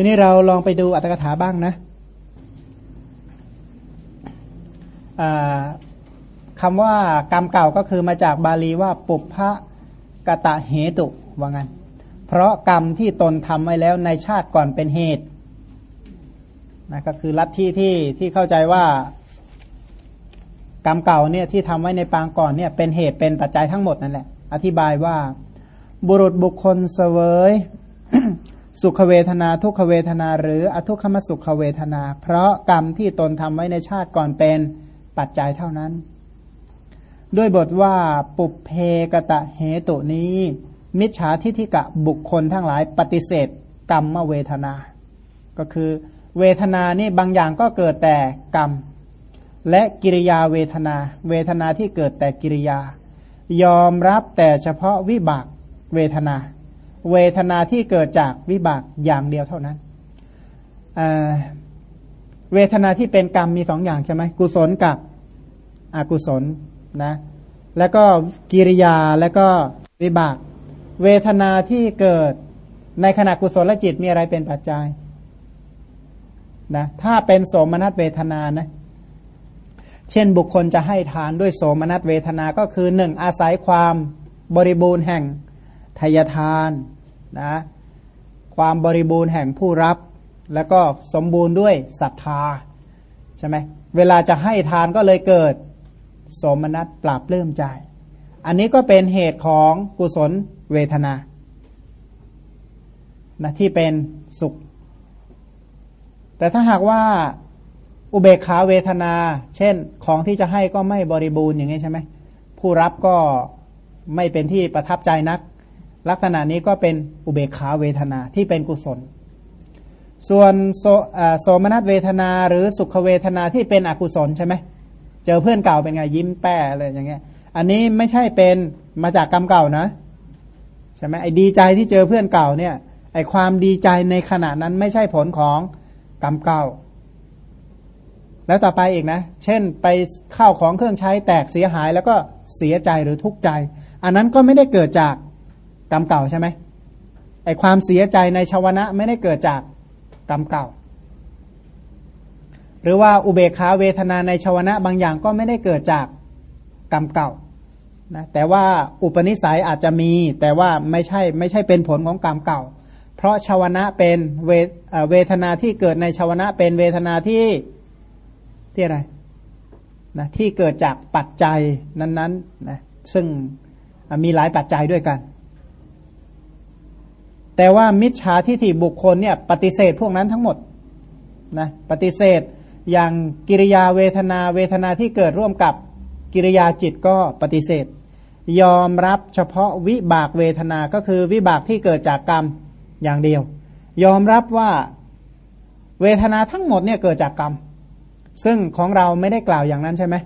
ทีนี้เราลองไปดูอัตถกถาบ้างนะคำว่ากรรมเก่าก็คือมาจากบาลีว่าปุพพะกะตะเหตุว่างั้น เพราะกรรมที่ตนทำไว้แล้วในชาติก่อนเป็นเหตุนะก็คือลัทธิที่ที่เข้าใจว่ากรรมเก่าเนี่ยที่ทำไว้ในปางก่อนเนี่ยเป็นเหตุเป็นปัจจัยทั้งหมดนั่นแหละ อธิบายว่าบุรุษบุคคลเสวย สุขเวทนาทุกขเวทนา หรืออทุกขมสุขเวทนา เพราะกรรมที่ตนทำไว้ในชาติก่อนเป็นปัจจัยเท่านั้น ด้วยบทว่าปุเพกะตะเหตุนี้ มิจฉาทิฏฐิกะบุคคลทั้งหลายปฏิเสธกรรมเวทนา ก็คือเวทนานี่บางอย่างก็เกิดแต่กรรม และกิริยาเวทนา เวทนาที่เกิดแต่กิริยา ยอมรับแต่เฉพาะวิบากเวทนา เวทนาที่เกิดจากวิบากอย่างเดียวเท่านั้นเวทนาที่เป็นกรรมมีสองอย่างใช่ไหมกุศลกับอกุศลนะแล้วก็กิริยาแล้วก็วิบาก เวทนาที่เกิดในขณะกุศลจิตมีอะไรเป็นปัจจัยนะถ้าเป็นโสมนัสเวทนานะเช่นบุคคลจะให้ทานด้วยโสมนัสเวทนาก็คือหนึ่งอาศัยความบริบูรณ์แห่ง ทยทานนะความบริบูรณ์แห่งผู้รับ แล้วก็สมบูรณ์ด้วยศรัทธาใช่ไหมเวลาจะให้ทานก็เลยเกิด สมนัตปราบเริ่มใจ อันนี้ก็เป็นเหตุของกุศลเวทนานะที่เป็นสุข แต่ถ้าหากว่าอุเบกขาเวทนา เช่นของที่จะให้ก็ไม่บริบูรณ์อย่างนี้ใช่ไหมผู้รับก็ไม่เป็นที่ประทับใจนัก ลักษณะนี้ก็เป็นอุเบกขาเวทนาที่เป็นกุศล ส่วนโสโสมนัสเวทนาหรือสุขเวทนาที่เป็นอกุศลใช่ไหมเจอเพื่อนเก่าเป็นไงยิ้มแป้เลยอย่างเงี้ย อันนี้ไม่ใช่เป็นมาจากกรรมเก่านะใช่ไหมไอ้ดีใจที่เจอเพื่อนเก่าเนี่ยไอ้ความดีใจในขณะนั้นไม่ใช่ผลของกรรมเก่า แล้วต่อไปอีกนะ เช่นไปข้าวของเครื่องใช้แตกเสียหายแล้วก็เสียใจหรือทุกข์ใจ อันนั้นก็ไม่ได้เกิดจาก กรรมเก่าใช่ไหมไอความเสียใจในชาวนะไม่ได้เกิดจากกรรมเก่า หรือว่าอุเบกขาเวทนาในชาวนะบางอย่างก็ไม่ได้เกิดจากกรรมเก่านะแต่ว่าอุปนิสัยอาจจะมี แต่ว่าไม่ใช่ไม่ใช่เป็นผลของกรรมเก่า เพราะชาวนะเป็นเวเวทนาที่เกิดในชาวนะเป็นเวทนาที่ที่อะไรนะที่เกิดจากปัจจัยนั้นๆนะซึ่งมีหลายปัจจัยด้วยกัน แต่ว่ามิจฉาทิฏฐิบุคคลเนี่ยปฏิเสธพวกนั้นทั้งหมดนะปฏิเสธอย่างกิริยาเวทนาเวทนาที่เกิดร่วมกับกิริยาจิตก็ปฏิเสธ ยอมรับเฉพาะวิบากเวทนาก็คือวิบากที่เกิดจากกรรมอย่างเดียว ยอมรับว่าเวทนาทั้งหมดเนี่ยเกิดจากกรรม ซึ่งของเราไม่ได้กล่าวอย่างนั้นใช่ไหม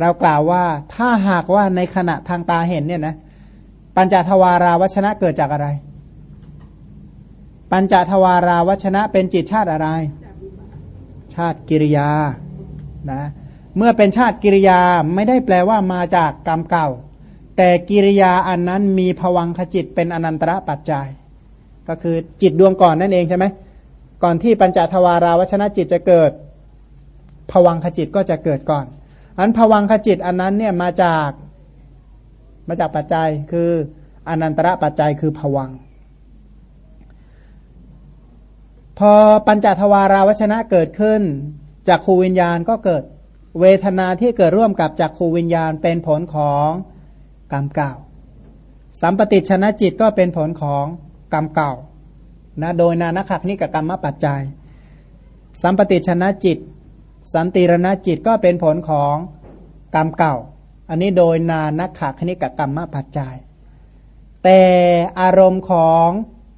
เรากล่าวว่าถ้าหากว่าในขณะทางตาเห็นเนี่ยนะปัญจทวาราวัชนะเกิดจากอะไร ปัญจทวาราวัชนะ เป็นจิตชาติอะไร ชาติกิริยานะเมื่อเป็นชาติกิริยาไม่ได้แปลว่ามาจากกรรมเก่า แต่กิริยาอันนั้นมีผวังขจิตเป็นอนันตระปัจจัย ก็คือจิตดวงก่อนนั่นเองใช่ไหมก่อนที่ปัญจทวาราวัชนะจิตจะเกิดผวังขจิตก็จะเกิดก่อนอันผวังขจิตอันนั้นเนี่ยมาจากมาจากปัจจัยคืออนันตระปัจจัยคือผวัง พอปัญจทวาราวชนะเกิดขึ้นจากขูวิญญาณก็เกิดเวทนาที่เกิดร่วมกับจากขูวิญญาณเป็นผลของกรรมเก่า สัมปติชนะจิตก็เป็นผลของกรรมเก่านะโดยนานักนิกกรรมปัจจัย สัมปติชนะจิต สันติรณจิตก็เป็นผลของกรรมเก่า อันนี้โดยนานักขคณิกกรรมปัจจัย แต่อารมณ์ของ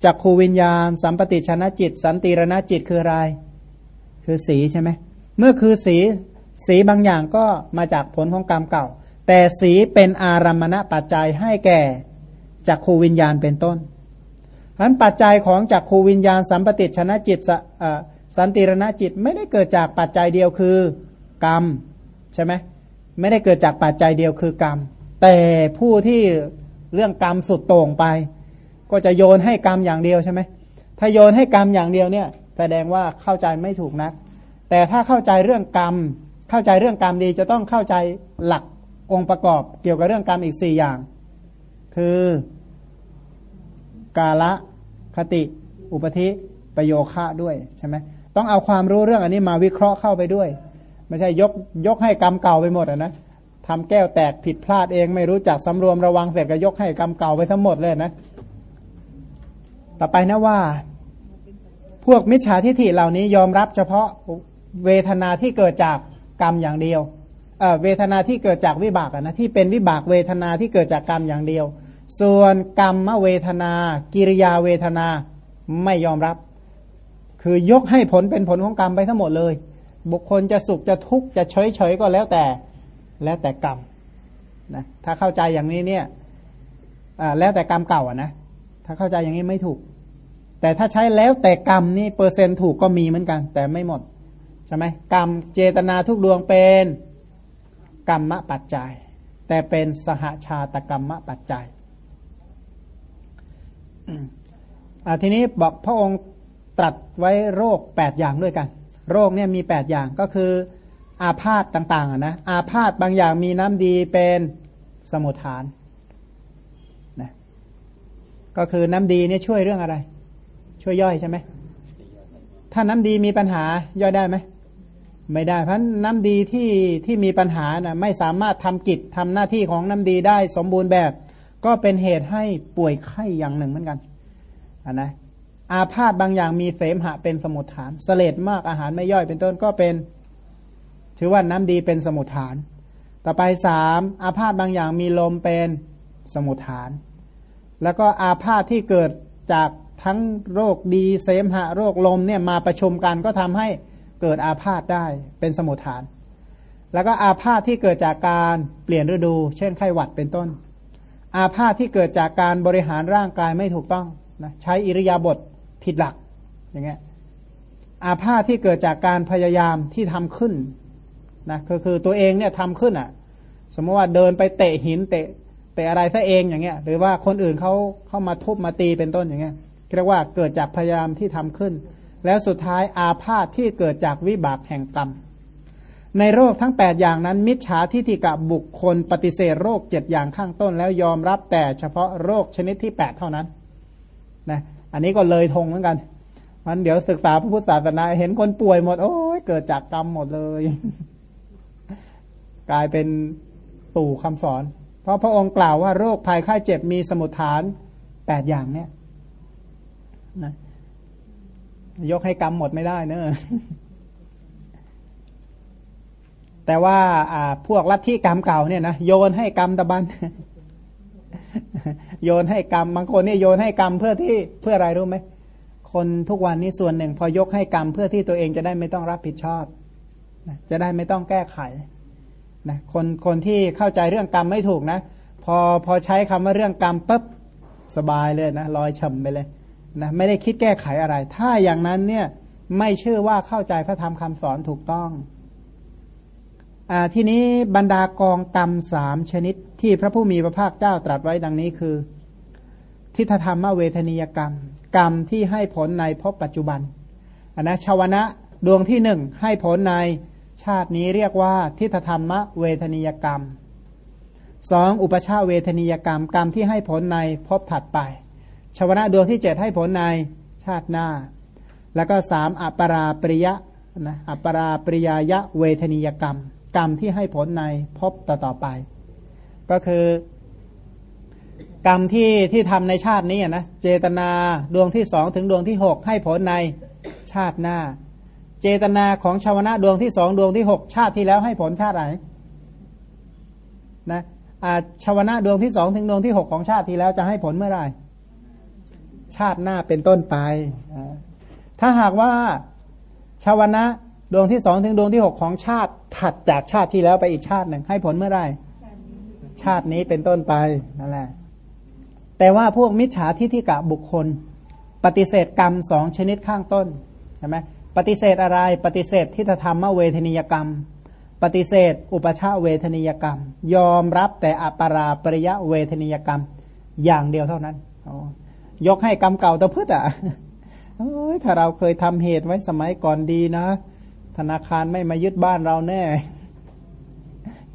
จักขูวิญญาณ สัมปติชนะจิต สันติรณจิตคืออะไร คือสีใช่ไหมเมื่อคือสีสีบางอย่างก็มาจากผลของกรรมเก่า แต่สีเป็นอารมณปัจจัยให้แก่จักขูวิญญาณเป็นต้นฉะนั้นปัจจัยของจักขูวิญญาณ สัมปติชนะจิตสันติรณจิตไม่ได้เกิดจากปัจจัยเดียวคือกรรมใช่ไหมไม่ได้เกิดจากปัจจัยเดียวคือกรรม แต่ผู้ที่เรื่องกรรมสุดโต่งไป ก็จะโยนให้กรรมอย่างเดียวใช่ไหมถ้าโยนให้กรรมอย่างเดียวเนี่ย แสดงว่าเข้าใจไม่ถูกนัก แต่ถ้าเข้าใจเรื่องกรรม เข้าใจเรื่องกรรมดีจะต้องเข้าใจหลักองค์ประกอบ เกี่ยวกับเรื่องกรรมอีกสี่อย่าง คือกาละคติ อุปธิประโยคะด้วยใช่ไหมต้องเอาความรู้เรื่องอันนี้มาวิเคราะห์เข้าไปด้วย ไม่ใช่ยกยกให้กรรมเก่าไปหมดอะนะทำแก้วแตกผิดพลาดเองไม่รู้จักสำรวมระวังเสร็จก็ยกให้กรรมเก่าไปทั้งหมดเลยนะ ต่อไปนะว่า พวกมิจฉาทิฏฐิเหล่านี้ยอมรับเฉพาะเวทนาที่เกิดจากกรรมอย่างเดียวเเวทนาที่เกิดจากวิบากนะที่เป็นวิบากเวทนาที่เกิดจากกรรมอย่างเดียว ส่วนกรรมเวทนา กิริยาเวทนาไม่ยอมรับ คือยกให้ผลเป็นผลของกรรมไปทั้งหมดเลย บุคคลจะสุขจะทุกข์จะเฉยเฉยก็แล้วแต่แล้วแต่กรรมนะถ้าเข้าใจอย่างนี้เนี่ยแล้วแต่กรรมเก่าอะนะ ถ้าเข้าใจอย่างนี้ไม่ถูก แต่ถ้าใช้แล้วแต่กรรมนี่เปอร์เซ็นต์ถูกก็มีเหมือนกัน แต่ไม่หมดใช่ไหมกรรมเจตนาทุกดวงเป็นกรรมะปัจจัย แต่เป็นสหาชาตกรรมะปัจจัยทีนี้บอกพระองค์ตรัสไว้โรคแปดอย่างด้วยกัน โรคเนี่ยมีแปดอย่างก็คือ อาพาธต่างๆนะอาพาธบางอย่างมีน้ำดีเป็นสมุทฐาน ก็คือน้ำดีเนี่ยช่วยเรื่องอะไร ช่วยย่อยใช่ไหมถ้าน้ำดีมีปัญหาย่อยได้ไหมไม่ได้เพราะน้ำดีที่ที่มีปัญหานะไม่สามารถทำกิจทำหน้าที่ของน้ำดีได้สมบูรณ์แบบ ก็เป็นเหตุให้ป่วยไข้อย่างหนึ่งเหมือนกันนนะอาพาธบางอย่างมีเสมหะเป็นสมุทฐานสเลดมากอาหารไม่ย่อยเป็นต้นก็เป็น ถือว่าน้ำดีเป็นสมุทฐาน ต่อไปสามอาพาธบางอย่างมีลมเป็นสมุทฐาน แล้วก็อาพาธที่เกิดจากทั้งโรคดีเสมหะโรคลมเนี่ยมาประชุมกันก็ทำให้เกิดอาพาธได้เป็นสมุทฐาน แล้วก็อาพาธที่เกิดจากการเปลี่ยนฤดู เช่นไข้หวัดเป็นต้น อาพาธที่เกิดจากการบริหารร่างกายไม่ถูกต้องนะใช้อิริยาบถผิดหลักอย่างเงี้ยอาพาธที่เกิดจากการพยายามที่ทำขึ้นนะก็คือตัวเองเนี่ยทำขึ้นอะ สมมติว่าเดินไปเตะหินเตะ เตะอะไรซะเองอย่างเงี้ย หรือว่าคนอื่นเขาเข้ามาทุบมาตีเป็นต้นอย่างเงี้ยเรียกว่าเกิดจากพยายามที่ทำขึ้น แล้วสุดท้ายอาพาธที่เกิดจากวิบากแห่งกรรมในโรคทั้ง 8 อย่างนั้น มิจฉาทิฏฐิกับบุคคลปฏิเสธโรคเจ็ดอย่างข้างต้น แล้วยอมรับแต่เฉพาะโรคชนิดที่ 8 เท่านั้นนะอันนี้ก็เลยทงเหมือนกันมันเดี๋ยวศึกษาพระพุทธศาสนาเห็นคนป่วยหมด โอ้ยเกิดจากกรรมหมดเลย กลายเป็นตู่คำสอน เพราะพระองค์กล่าวว่าโรคภัยไข้เจ็บมีสมุทฐานแปดอย่างเนี่ยนะยกให้กรรมหมดไม่ได้เนอะแต่ว่าพวกลัทธิกรรมเก่าเนี่ยนะโยนให้กรรมตะบัน โยนให้กรรมบางคนนี่โยนให้กรรมเพื่อที่เพื่ออะไรรู้ไหมคนทุกวันนี้ส่วนหนึ่ง พอยกให้กรรมเพื่อที่ตัวเองจะได้ไม่ต้องรับผิดชอบจะได้ไม่ต้องแก้ไข นะคนคนที่เข้าใจเรื่องกรรมไม่ถูกนะ พอพอใช้คำว่าเรื่องกรรมปุ๊บสบายเลยนะลอยชมไปเลยนะไม่ได้คิดแก้ไขอะไร ถ้าอย่างนั้นเนี่ยไม่เชื่อว่าเข้าใจพระธรรมคำสอนถูกต้องอทีนี้บรรดากองกรรมสามชนิดที่พระผู้มีพระภาคเจ้าตรัสไว้ดังนี้คือ ทิฏฐธรรมเวทนียกรรม กรรมที่ให้ผลในพบปัจจุบันอันนะชาวนะดวงที่หนึ่งให้ผลใน ชาตินี้เรียกว่าทิฏฐธรรมเวทนียกรรมสองอุปชาเวทนียกรรมกรรมที่ให้ผลในพบถัดไป ชวนะดวงที่เจ็ดให้ผลในชาติหน้า แล้วก็สามอัปราปริยะนะอัปราปริยายะเวทนียกรรม กรรมที่ให้ผลในพบต่อต่อไป ก็คือกรรมที่ที่ทำในชาตินี้นะเจตนาดวงที่สองถึงดวงที่หกให้ผลในชาติหน้า เจตนาของชาวนะดวงที่สองดวงที่หกชาติที่แล้วให้ผลชาติไหนนะชาวนะดวงที่สองถึงดวงที่หกของชาติที่แล้วจะให้ผลเมื่อไหร่ชาติหน้าเป็นต้นไป ถ้าหากว่าชาวนะดวงที่สองถึงดวงที่หกของชาติถัดจากชาติที่แล้วไปอีกชาติหนึ่งให้ผลเมื่อไหร่ชาตินี้เป็นต้นไปนั่นแหละ แต่ว่าพวกมิจฉาทิฏฐิกะบุคคล ปฏิเสธกรรมสองชนิดข้างต้นใช่ไหม ปฏิเสธอะไร ปฏิเสธทิฏฐธรรมเวทนิยกรรม ปฏิเสธ อุปชาเวทนิยกรรม ยอมรับแต่อัปราปริยะเวทนิยกรรม อย่างเดียวเท่านั้นยกให้กรรมเก่าตะพืชอะเอ้ยถ้าเราเคยทำเหตุไว้สมัยก่อนดีนะ ธนาคารไม่มายึดบ้านเราแน่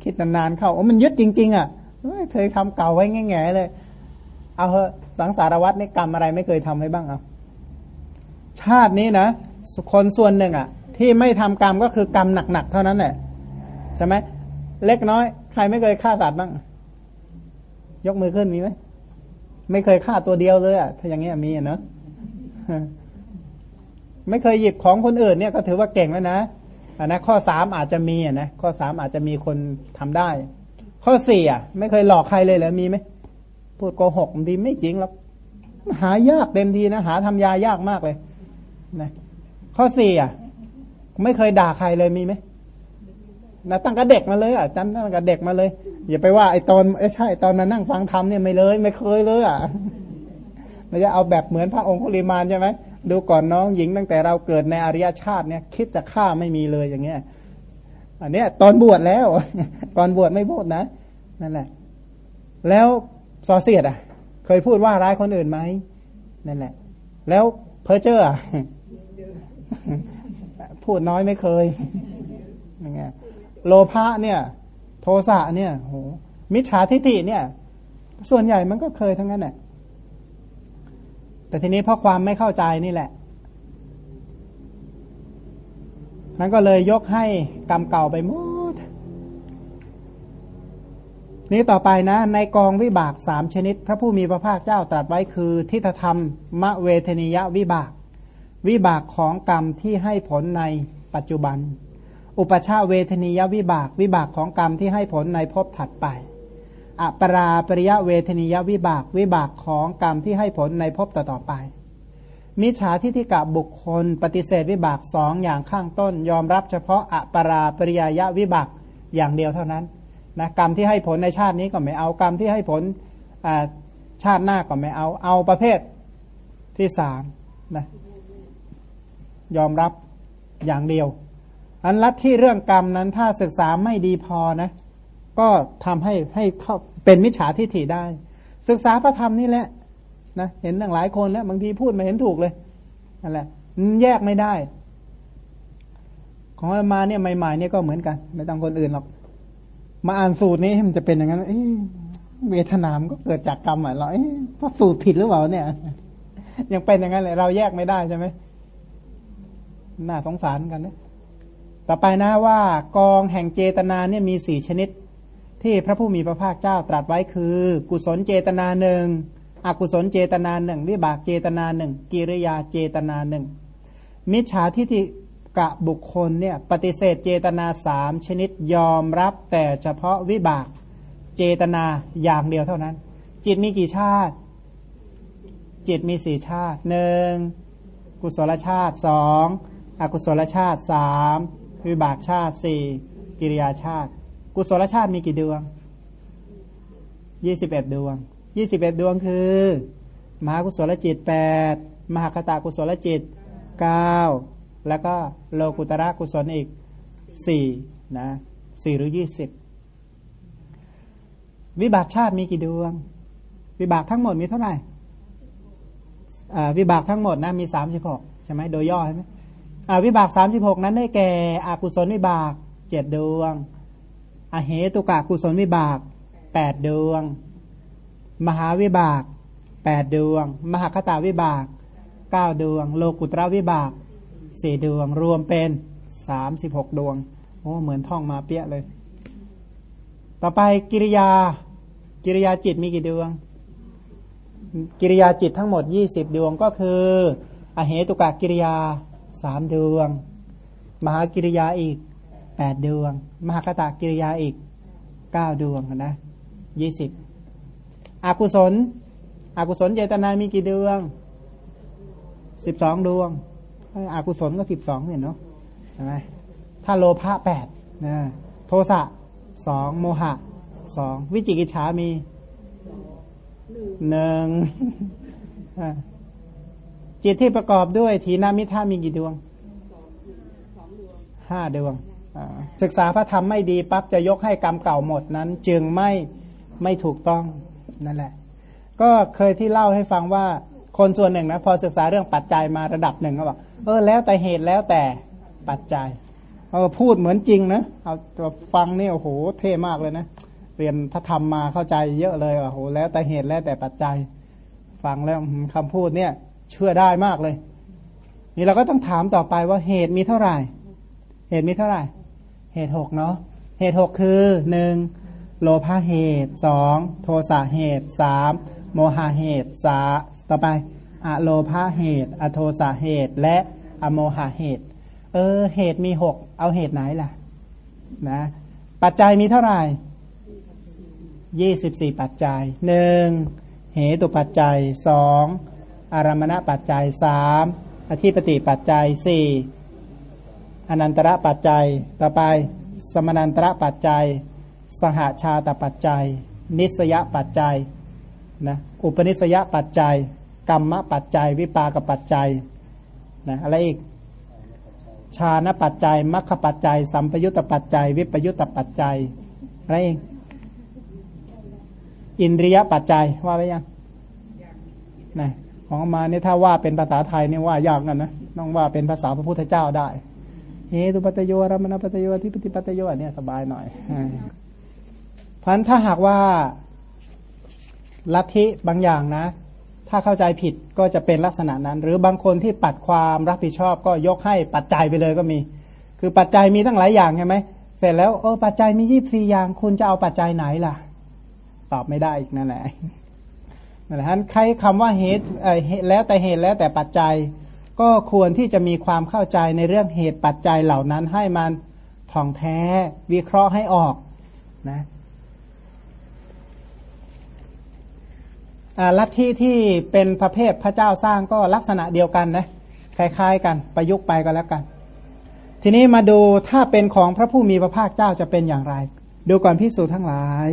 คิดนานๆเข้าโอ้มันยึดจริง ๆ อะเคยทำเก่าไว้แง่ๆเลย เอาเหอะสังสารวัตรนี่กรรมอะไรไม่เคยทำให้บ้างเอาชาตินี้นะ คนส่วนหนึ่งอะ ที่ไม่ทำกรรมก็คือกรรมหนักๆเท่านั้นแหละใช่ไหมเล็กน้อย ใครไม่เคยฆ่าสัตว์บ้างยกมือขึ้นมีไหมไม่เคยฆ่าตัวเดียวเลยอะถ้าอย่างเงี้ยมีอะเนาะไม่เคยหยิบของคนอื่นเนี่ยก็ถือว่าเก่งแล้วนะอันนะข้อสามอาจจะมีอะนะข้อสามอาจจะมีคนทำได้ ข้อสี่อะ ไม่เคยหลอกใครเลยเหรอมีไหมพูดโกหกบางทีไม่จริงหรอกหายากเต็มทีนะหาทำยายากมากเลย นะ ข้อสี่อะ ไม่เคยด่าใครเลยมีไหมนะตั้งแต่เด็กมาเลยอะจำตั้งแต่เด็กมาเลย อย่าไปว่าไอ้ตอนไอ้ใช่ตอนมานั่งฟังธรรมเนี่ยไม่เลย ไม่เคยเลยอะไม่จะเอาแบบเหมือนพระองค์คุลิมานใช่ไหมดูก่อนน้องหญิงตั้งแต่เราเกิดในอริยชาติเนี่ย คิดจะฆ่าไม่มีเลยอย่างเงี้ย อันเนี้ย ตอนบวชแล้วก่อนบวชไม่พูดนะนั่นแหละ แล้วซอเสียดอะ เคยพูดว่าร้ายคนอื่นไหมนั่นแหละ แล้วเพอเจอร์ พูดน้อยไม่เคยยังไงโลภะเนี่ย โทสะเนี่ยโหมิจฉาทิฏฐิเนี่ย ส่วนใหญ่มันก็เคยทั้งนั้นแหละแต่ทีนี้เพราะความไม่เข้าใจนี่แหละนั้นก็เลยยกให้กรรมเก่าไปหมด นี้ต่อไปนะ ในกองวิบากสามชนิด พระผู้มีพระภาคเจ้าตรัสไว้คือ ทิฏฐธรรม มะเวทนิยวิบาก วิบากของกรรมที่ให้ผลในปัจจุบัน อุปชาเวทนิยวิบากวิบากของกรรมที่ให้ผลในภพถัดไปอปราปริยะเวทนิยวิบากวิบากของกรรมที่ให้ผลในภพต่อๆไป มิจฉาทิฏฐิกะบุคคล ปฏิเสธวิบากสองอย่างข้างต้น ยอมรับเฉพาะอปราปริยะวิบากอย่างเดียวเท่านั้นนะกรรมที่ให้ผลในชาตินี้ก็ไม่เอากรรมที่ให้ผลชาติหน้าก็ไม่เอาเอาประเภทที่สามนะ ยอมรับอย่างเดียว อันลัทธิเรื่องกรรมนั้นถ้าศึกษาไม่ดีพอนะ ก็ทำให้ให้เข้าเป็นมิจฉาทิฏฐิได้ ศึกษาพระธรรมนี่แหละนะเห็นตั้งหลายคนแล้วบางทีพูดมาเห็นถูกเลยนั่นแหละแยกไม่ได้ ของมาเนี่ยใหม่ๆเนี่ยก็เหมือนกัน ไม่ต้องคนอื่นหรอกมาอ่านสูตรนี้มันจะเป็นอย่างนั้นเวทนามก็เกิดจากกรรมอะเราเพราะสูตรผิดหรือเปล่าเนี่ย ยังเป็นอย่างนั้นเลยเราแยกไม่ได้ใช่ไหม น่าสงสารกันนะต่อไปนะว่ากองแห่งเจตนาเนี่ยมีสี่ชนิด ที่พระผู้มีพระภาคเจ้าตรัสไว้คือ กุศลเจตนาหนึ่งอกุศลเจตนาหนึ่งวิบากเจตนาหนึ่งกิริยาเจตนาหนึ่งมิจฉาทิฏฐิกะบุคคลเนี่ยปฏิเสธเจตนาสามชนิดยอมรับแต่เฉพาะวิบากเจตนาอย่างเดียวเท่านั้น จิตมีกี่ชาติ จิตมีสี่ชาติหนึ่งกุศลชาติสอง อกุศลชาติสามวิบากชาติสี่กิริยาชาติ กุศลชาติมีกี่ดวงยี่สิบเอ็ดดวงยี่สิบเอ็ดดวงคือมหากุศลจิตแปดมหาคตากุศลจิตเก้าแล้วก็โลกุตระกุศลอีกสี่นะสี่หรือยี่สิบวิบากชาติมีกี่ดวง วิบากทั้งหมดมีเท่าไหร่วิบากทั้งหมดนะมีสามสิบหกใช่ไหมโดยย่อใช่ไหม วิบากสามสิบหกนั้นได้แก่อกุศลวิบากเจ็ดดวง อเหตุกะกุศลวิบากแปดดวง มหาวิบากแปดดวง มหาคตาวิบากเก้าดวง โลกุตระวิบากสี่ดวง รวมเป็นสามสิบหกดวง โอ้เหมือนท่องมาเปี้ยเลย ต่อไปกิริยา กิริยาจิตมีกี่ดวง กิริยาจิตทั้งหมดยี่สิบดวงก็คือ อเหตุกะกิริยา สามดวง มหากิริยาอีกแปดดวง มหาคตากิริยาอีกเก้าดวงนะยี่สิบอกุศล อกุศลเจตนามีกี่ดวงสิบสองดวงอกุศลก็สิบสองเนี่ยเนาะใช่ไหมถ้าโลภะแปดนะโทสะสองโมหะสองวิจิกิจฉามีหนึ่ง จิตที่ประกอบด้วยทีนามิท่ามีกี่ดวงห้าดวงศึกษาพระธรรมไม่ดีปั๊บจะยกให้กรรมเก่าหมดนั้น จึงไม่ไม่ถูกต้องนั่นแหละ ก็เคยที่เล่าให้ฟังว่าคนส่วนหนึ่งนะพอศึกษาเรื่องปัจจัยมาระดับหนึ่งก็บอกเออแล้วแต่เหตุแล้วแต่ปัจจัยเออพูดเหมือนจริงนะเอาฟังนี่โอ้โหเท่มากเลยนะเรียนพระธรรมมาเข้าใจเยอะเลยโอ้โหแล้วแต่เหตุแล้วแต่ปัจจัย ฟังแล้วคำพูดเนี่ย เชื่อได้มากเลย นี่เราก็ต้องถามต่อไปว่าเหตุมีเท่าไหร่ เหตุมีเท่าไหร่ เหตุหกเนาะเหตุหกคือหนึ่งโลภะเหตุสองโทสะเหตุสามโมหะเหตุสาต่อไปอะโลภะเหตุ อโทสะเหตุ และอโมหะเหตุ เออ เหตุมีหกเอาเหตุไหนล่ะ นะ ปัจจัยมีเท่าไหร่ยี่สิบสี่ปัจจัยหนึ่งเหตุปัจจัยสอง อารมณปัจจัยสามอธิปติปัจจัยสี่อนันตระปัจจัย ต่อไป สมนันตระปัจจัย สหาชาตปัจจัย นิสยปัจจัยนะอุปนิสยปัจจัย กรรมปัจจัย วิปากปัจจัยนะอะไรอีกชาณปัจจัยมัคคปัจจัย สัมปยุตตปัจจัย วิปยุตตปัจจัยอะไรอีกอินทรียปัจจัยว่าไปยังนะ ของมาเนี่ยถ้าว่าเป็นภาษาไทยเนี่ยว่ายากกันนะต้องว่าเป็นภาษาพระพุทธเจ้าได้เฮตุปัตโยรมณปัตโยที่ปฏิปัตโยเนี่ยสบายหน่อยพันถ้าหากว่าลัทธิบางอย่างนะ ถ้าเข้าใจผิดก็จะเป็นลักษณะนั้น หรือบางคนที่ปัดความรับผิดชอบก็ยกให้ปัจจัยไปเลยก็มี คือปัจจัยมีตั้งหลายอย่างใช่ไหมเสร็จแล้วเออปัจจัยมียี่สี่อย่าง คุณจะเอาปัจจัยไหนล่ะ ตอบไม่ได้อีกนั่นแหละ นั่นแหละใครคำว่าเหตุแล้วแต่เหตุแล้วแต่ปัจจัย ก็ควรที่จะมีความเข้าใจในเรื่องเหตุปัจจัยเหล่านั้นให้มันท่องแท้วิเคราะห์ให้ออกนะลัทธิที่เป็นประเภทพระเจ้าสร้างก็ลักษณะเดียวกันนะคล้ายๆกันประยุกต์ไปก็แล้วกัน ทีนี้มาดูถ้าเป็นของพระผู้มีพระภาคเจ้าจะเป็นอย่างไร ดูก่อนพิสูจน์ทั้งหลาย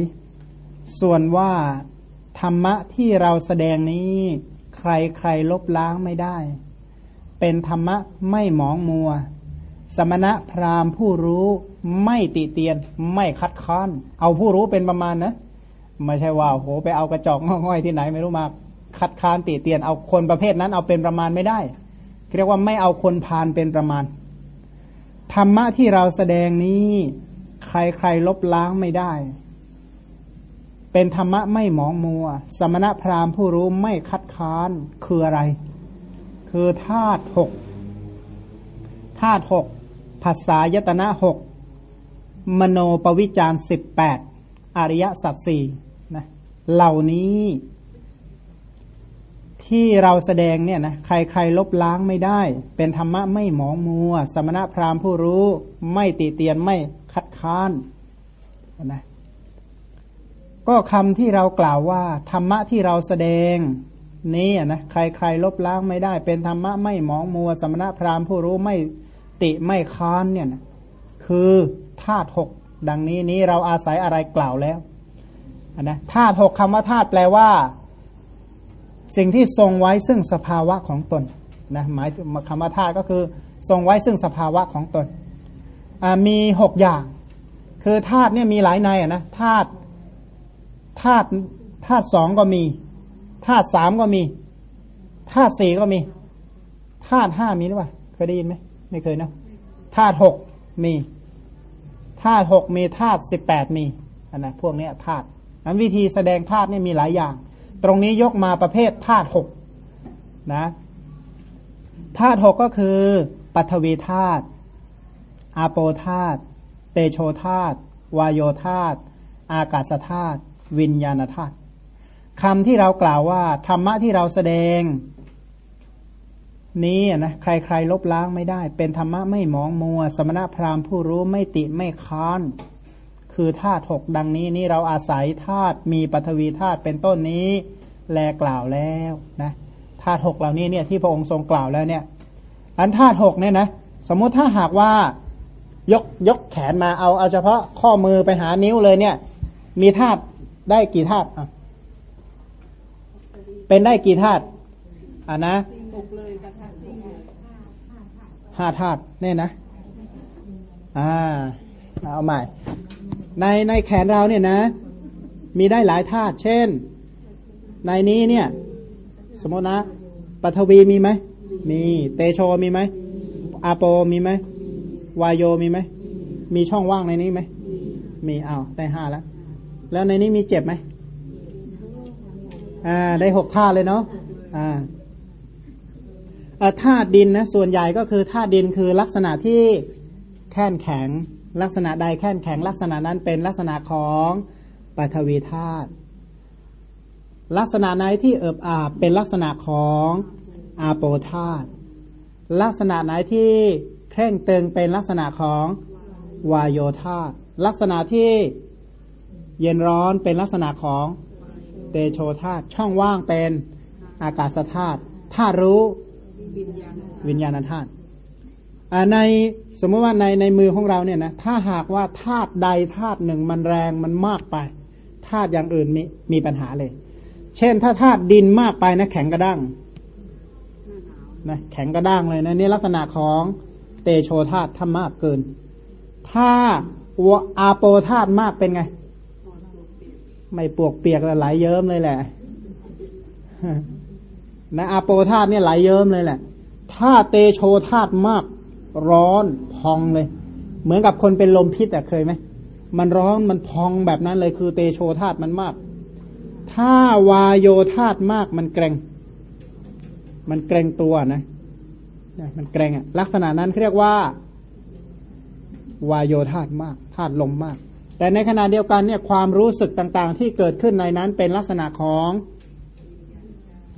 ส่วนว่า ธรรมะที่เราแสดงนี้ ใครใครลบล้างไม่ได้ เป็นธรรมะไม่หมองมัว สมณะพราหมณ์ผู้รู้ไม่ติเตียนไม่คัดค้านเอาผู้รู้เป็นประมาณนะไม่ใช่ว่าโหไปเอากระจอกง่อยที่ไหนไม่รู้มาคัดค้านติเตียนเอาคนประเภทนั้นเอาเป็นประมาณไม่ได้เรียกว่าไม่เอาคนพานเป็นประมาณ ธรรมะที่เราแสดงนี้ ใครๆลบล้างไม่ได้ เป็นธรรมะไม่หมองมัว สมณะพราหมณ์ผู้รู้ไม่คัดค้านคืออะไร คือธาตุหกธาตุหกภาษายตนะหกมโนปวิจารสิบแปดอริยสัจสี่นะเหล่านี้ที่เราแสดงเนี่ยนะใครๆลบล้างไม่ได้ เป็นธรรมะไม่หมองมัว สมณะพราหมณ์ผู้รู้ไม่ตีเตียนไม่คัดค้านนะ ก็คำที่เรากล่าวว่า ธรรมะที่เราแสดง นี้นะใครๆลบล้างไม่ได้ เป็นธรรมะไม่หมองมัว สมณะพราหมณ์ผู้รู้ไม่ติไม่ค้านเนี่ยนะคือธาตุหกดังนี้นี้เราอาศัยอะไรกล่าวแล้วนะธาตุหกคำว่าธาตุแปลว่า สิ่งที่ทรงไว้ซึ่งสภาวะของตนนะหมายคำว่าธาตุก็คือ ทรงไว้ซึ่งสภาวะของตนมีหกอย่าง คือธาตุเนี่ยมีหลายในอะนะธาตุ ธาตุธาตุสองก็มีธาตุสามก็มีธาตุสี่ก็มีธาตุห้ามีหรือเปล่าเคยได้ยินไหมไม่เคยนะธาตุหกมีธาตุหกมีธาตุสิบแปดมีอันนะพวกนี้ธาตุนั้นวิธีแสดงธาตุนี่มีหลายอย่าง ตรงนี้ยกมาประเภทธาตุหกนะธาตุหกก็คือปัทวีธาตุอาโปธาตุเตโชธาตุวายโยธาตุอากาศธาตุ วิญญาณธาตุคำที่เรากล่าวว่า ธรรมะที่เราแสดง นี้นะใครๆลบล้างไม่ได้ เป็นธรรมะไม่มองมัว สมณะพราหมณ์ผู้รู้ไม่ติไม่ค้านคือธาตุหกดังนี้นี่เราอาศัยธาตุมีปฐวีธาตุเป็นต้นนี้ แลกล่าวแล้วนะธาตุหกเหล่านี้เนี่ยที่พระองค์ทรงกล่าวแล้วเนี่ย อันธาตุหกเนี่ยนะสมมุติถ้าหากว่ายกยกแขนมาเอาเอาเฉพาะข้อมือไปหานิ้วเลยเนี่ย มีธาตุ ได้กี่ธาตุเป็นได้กี่ธาตุอ่านะห้าธาตุเนี่ยนะ อ่า เอาใหม่ ในในแขนเราเนี่ยนะ มีได้หลายธาตุ เช่น ในนี้เนี่ย สมมตินะปัทวีมีไหม มี เตโชมีไหม อาโปมีไหม วายโยมีไหม มีช่องว่างในนี้ไหม มี เอาได้ห้าแล้ว แล้วในนี้มีเจ็บไหมอ่า ได้หกท่าเลยเนาะอ่าธาตุดินนะส่วนใหญ่ก็คือธาตุดินคือลักษณะที่แข็งแข็ง ลักษณะใดแข็งแข็ง ลักษณะนั้นเป็นลักษณะของปฐวีธาตุลักษณะไหนที่เอิบอาบเป็นลักษณะของอาโปธาตุลักษณะไหนที่เคร่งตึงเป็นลักษณะของวายโยธาตุลักษณะที่ เย็นร้อนเป็นลักษณะของเตโชธาตุช่องว่างเป็นอากาศธาตุธาตุรู้วิญญาณธาตุในสมมติว่าในในมือของเราเนี่ยนะถ้าหากว่าธาตุใดธาตุหนึ่งมันแรงมันมากไปธาตุอย่างอื่นมีมีปัญหาเลย เช่น ถ้าธาตุดินมากไปนะแข็งกระด้างนะแข็งกระด้างเลยนะนี่ลักษณะของเตโชธาตุถ้ามากเกิน ถ้าอาโปธาตุมากเป็นไง ไม่ปวกเปียกแล้วไหลเยิ้มเลยแหละนะอาโปธาตุเนี่ยไหลเยิ้มเลยแหละถ้าเตโชธาตุมากร้อนพองเลย เหมือนกับคนเป็นลมพิษอะเคยไหมมันร้อนมันพองแบบนั้นเลยคือเตโชธาตุมันมาก ถ้าวายโยธาตุมากมันเกรงมันเกรงตัวนะมันเกรงอะลักษณะนั้นเรียกว่าวายโยธาตุมากธาตุลมมาก แต่ในขณะเดียวกันเนี่ยความรู้สึกต่างๆ ที่เกิดขึ้นในนั้นเป็นลักษณะของ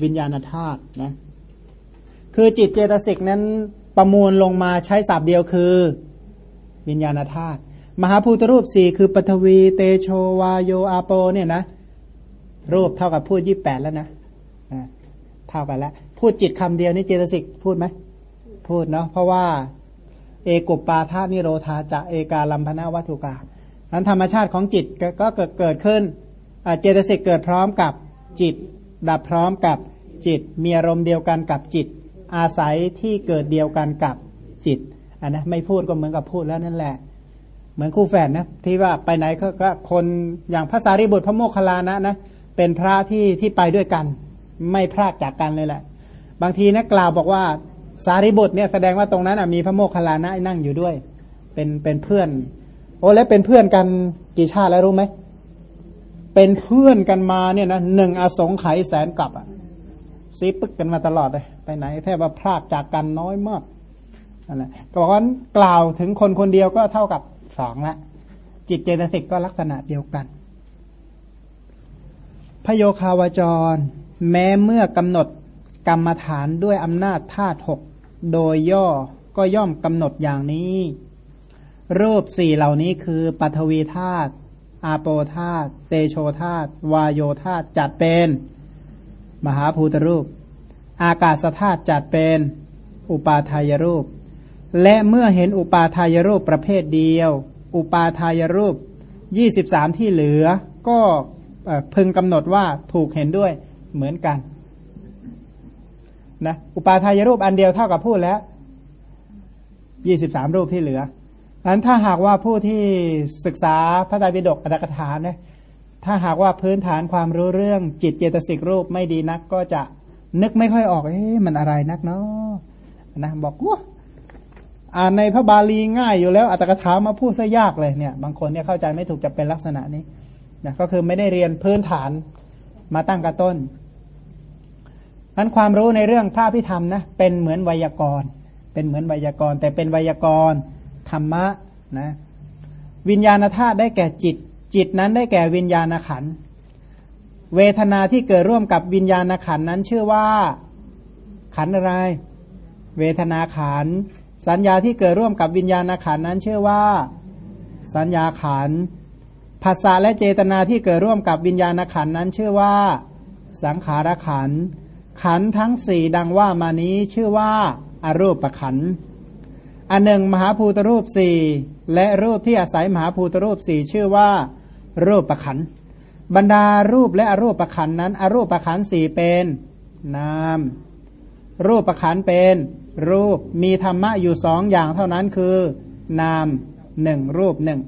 วิญญาณธาตุนะคือจิตเจตสิกนั้นประมวลลงมาใช้ศัพท์เดียวคือ วิญญาณธาตุมหาภูตรูปสี่คือปฐวีเตโชวาโยอาโปเนี่ยนะรูปเท่ากับพูดยี่แปดแล้วนะเท่ากันแล้ว พูดจิตคำเดียวนี่เจตสิกพูดไหมพูดเนาะเพราะว่า เอกุปปาธานิโรธาจะเอกาลัมพนาวัตถุกา นั้นธรรมชาติของจิตก็เกิดเกิดขึ้นเจตสิกเกิดพร้อมกับจิต ดับพร้อมกับจิต มีอารมณ์เดียวกันกับจิต อาศัยที่เกิดเดียวกันกับจิตอันนะไม่พูดก็เหมือนกับพูดแล้วนั่นแหละ เหมือนคู่แฝดนะที่ว่าไปไหนก็คนอย่างพระสารีบุตรพระโมคคัลลานะนะเป็นพระที่ที่ไปด้วยกัน ไม่พลากจากกันเลยแหละ บางทีนะกล่าวบอกว่าสารีบุตรเนี่ยแสดงว่าตรงนั้นมีพระโมคคัลลานะนั่งอยู่ด้วย เป็นเป็นเพื่อน โอ้แล้วเป็นเพื่อนกันกี่ชาติแล้วรู้ไหมเป็นเพื่อนกันมาเนี่ยนะหนึ่งอสงไขยแสนกลับอะซีปึกกันมาตลอดเลยไปไหนแทบว่าพลาดจากกันน้อยมากนั่นแหละก็บอกว่ากล่าวถึงคนคนเดียวก็เท่ากับสองละ จิตเจตสิกก็ลักษณะเดียวกัน พโยคาวจร แม้เมื่อกำหนดกรรมฐานด้วยอำนาจธาตุหกโดยย่อก็ย่อมกำหนดอย่างนี้ รูปสี่เหล่านี้คือปัทวีธาตุอาโปธาตุเตโชธาตุวายโยธาตุจัดเป็น มหาภูตรูป อากาศธาตุจัดเป็น อุปาทายรูป และเมื่อเห็นอุปาทายรูปประเภทเดียว อุปาทายรูปยี่สิบสามที่เหลือ ก็พึงกำหนดว่าถูกเห็นด้วยเหมือนกันนะอุปาทายรูปอันเดียวเท่ากับพูดแล้วยี่สิบสามรูปที่เหลือ นั้นถ้าหากว่าผู้ที่ศึกษาพระไตรปิฎกอัตถกถานะถ้าหากว่าพื้นฐานความรู้เรื่องจิตเจตสิกรูปไม่ดีนักก็จะนึกไม่ค่อยออกเอ๊ะมันอะไรนักเนาะนะบอกว่าอ่านในพระบาลีง่ายอยู่แล้วอัตถกถามาพูดซะยากเลยเนี่ย บางคนเนี่ยเข้าใจไม่ถูกจะเป็นลักษณะนี้นะก็คือไม่ได้เรียนพื้นฐานมาตั้งกระต้นนั้นความรู้ในเรื่องพระพิธรรมนะเป็นเหมือนไวยากรณ์ เป็นเหมือนไวยากรณ์ แต่เป็นไวยากรณ์ ธรรมะนะวิญญาณธาตุได้แก่จิต จิตนั้นได้แก่วิญญาณขันเวทนาที่เกิดร่วมกับวิญญาณขันนั้นชื่อว่าขันอะไร เวทนาขันสัญญาที่เกิดร่วมกับวิญญาณขันนั้นชื่อว่า สัญญาขันภาษาและเจตนาที่เกิดร่วมกับวิญญาณขันนั้นชื่อว่า สังขารขันขันทั้งสี่ดังว่ามานี้ชื่อว่าอารูปขันธ์ อันหนึ่งมหาภูตรูปสี่และรูปที่อาศัยมหาภูตรูปสี่ชื่อว่า รูปประขันบรรดารูปและอรูปประขันนั้น อรูปประขันสี่เป็นนามรูปประขันเป็นรูปมีธรรมะอยู่สองอย่างเท่านั้นคือ นามหนึ่งรูปหนึ่ง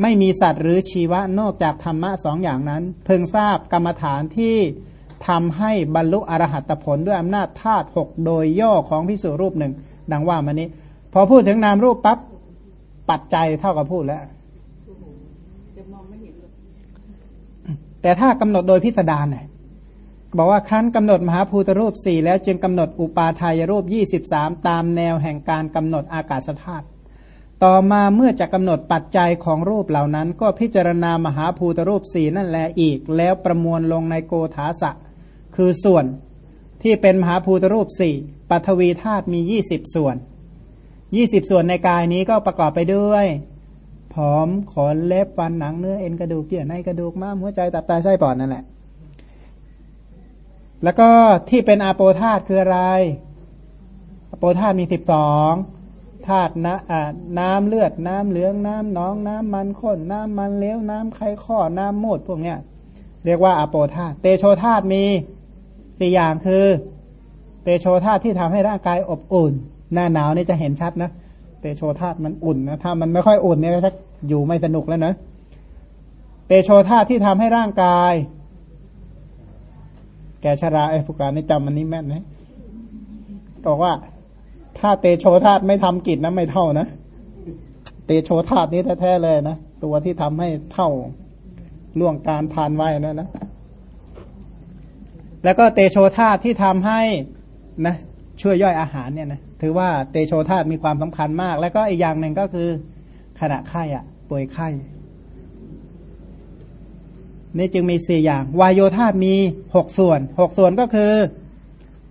ไม่มีสัตว์หรือชีวะนอกจากธรรมะสองอย่างนั้น เพิ่งทราบกรรมฐานที่ทำให้บรรลุอรหัตผลด้วยอำนาจธาตุหกโดยย่อของพิสุรูปหนึ่ง ดังว่ามานี้ พอพูดถึงนามรูปปั๊บปัจจัยเท่ากับพูดแล้วแต่ถ้ากำหนดโดยพิสดารเนี่ยบอกว่าครั้นกำหนดมหาภูตรูปสี่แล้วจึงกำหนดอุปาทายรูปยี่สิบสามตามแนวแห่งการกำหนดอากาศธาตุต่อมาเมื่อจะกำหนดปัจจัยของรูปเหล่านั้น ก็พิจารณามหาภูตรูปสี่นั่นแหละอีก แล้วประมวลลงในโกธาสะ คือส่วนที่เป็นมหาภูตรูปสี่ปัทวีธาตุมียี่สิบส่วน ยี่สิบส่วนในกายนี้ก็ประกอบไปด้วยผอมขนเล็บฟันหนังเนื้อเอ็นกระดูกเยื่อในกระดูกม้ามหัวใจตับไตไส้ปอดนั่นแหละ แล้วก็ที่เป็นอาโปธาตคืออะไรอาโปธาตมีสิบสองธาตุน้ำน้ำเลือดน้ำเหลืองน้ำหนองน้ำมันข้นน้ำมันเลี้ยวน้ำไข้ข้อน้ำโมดพวกเนี้ยเรียกว่าอาโปธาตเตโชธาตมีสี่อย่างคือ เตโชธาตที่ทำให้ร่างกายอบอุ่น หน้าหนาวนี่จะเห็นชัดนะเตโชธาตุมันอุ่นนะถ้ามันไม่ค่อยอุ่นเนี่ยชักอยู่ไม่สนุกแล้วนะเตโชธาตุที่ทำให้ร่างกาย แกชราไอ้ผู้การนี่จำมันนี้แม่นนะบอกว่าถ้าเตโชธาตุไม่ทำกิจนะไม่เท่านะเตโชธาตุนี้แท้ๆเลยนะตัวที่ทำให้เท่าล่วงการผ่านไว้นะนะแล้วก็เตโชธาตุที่ทำให้นะช่วยย่อยอาหารเนี่ยนะ ถือว่าเตโชธาตุมีความสำคัญมาก แล้วก็อีกอย่างหนึ่งก็คือขณะไข้อะ่ะป่วยไข้นี่จึงมีสี่อย่าง วายโยธาตุมีหกส่วนหกส่วนก็คือ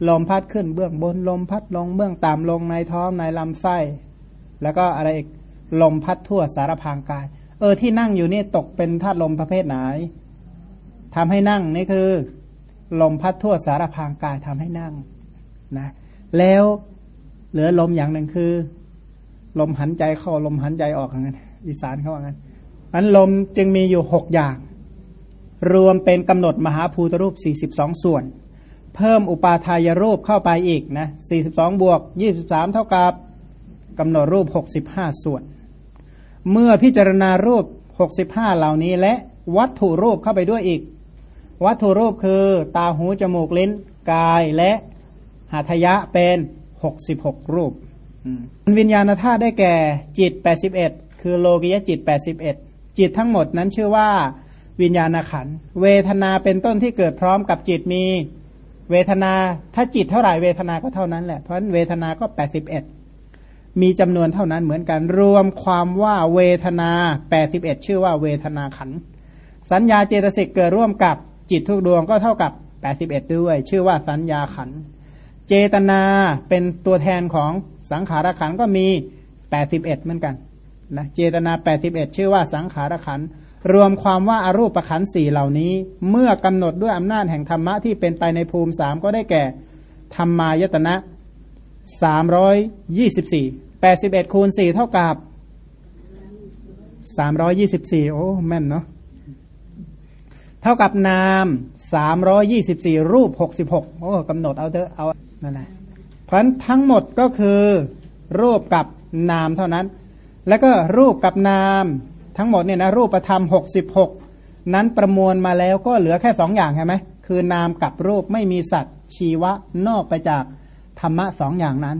ลมพัดขึ้นเบื้องบน ลมพัดลงเบื้องต่ำลงในท้องในลำไส้ แล้วก็อะไรอีกลมพัดทั่วสารพางกาย เออที่นั่งอยู่นี่ตกเป็นธาตุลมประเภทไหนทำให้นั่งนี่คือ ลมพัดทั่วสารพางกายทำให้นั่งนะแล้ว เหลือลมอย่างหนึ่งคือ ลมหันใจเข้าลมหันใจออกอย่างนั้นอีสานเขาว่างั้นอันลมจึงมีอยู่หกอย่าง รวมเป็นกำหนดมหาภูตรูปสี่สิบสองส่วน เพิ่มอุปาทายรูปเข้าไปอีกนะ42บวก23 เท่ากับกำหนดรูป 65 ส่วน เมื่อพิจารณารูป 65 เหล่านี้และวัตถุรูปเข้าไปด้วยอีก วัตถุรูปคือ ตาหูจมูกลิ้นกายและหัตยะเป็น 66รูปวิญญาณธาตุได้แก่จิต81คือโลกิยจิต81จิตทั้งหมดนั้นชื่อว่าวิญญาณขัน เวทนาเป็นต้นที่เกิดพร้อมกับจิตมี เวทนาถ้าจิตเท่าไหร่เวทนาก็เท่านั้นแหละเพราะฉะนั้นเวทนาก็แปดสิบเอ็ดมีจำนวนเท่านั้นเหมือนกัน รวมความว่าเวทนาแปดสิบเอ็ดชื่อว่าเวทนาขัน สัญญาเจตสิกเกิดร่วมกับจิตทุกดวงก็เท่ากับแปดสิบเอ็ดด้วย ชื่อว่าสัญญาขันเจตนาเป็นตัวแทนของสังขารขันก็มีแปดสิบเอ็ดเหมือนกันนะเจตนาแปดสิบเอ็ดชื่อว่าสังขารขันรวมความว่าอารูปประคันสี่เหล่านี้ เมื่อกำหนดด้วยอำนาจแห่งธรรมะที่เป็นไปในภูมิสามก็ได้แก่ธรรมายตนะสามร้อยยี่สิบสี่แปดสิบเอ็ดคูณสี่เท่ากับสามร้อยี่สิบสี่โอ้แม่นเนาะเท่ากับนามสามร้อยี่สิบสี่รูปหกสิบหกโอ้กำหนดเอาเถอะเอา นั่นแหละเพราะทั้งหมดก็คือรูปกับนามเท่านั้น แล้วก็รูปกับนามทั้งหมดเนี่ยนะรูปธรรมหกสิบหกนั้นประมวลมาแล้วก็เหลือแค่สองอย่างใช่ไหมคือนามกับรูปไม่มีสัตว์ชีวะนอกไปจากธรรมะสองอย่างนั้น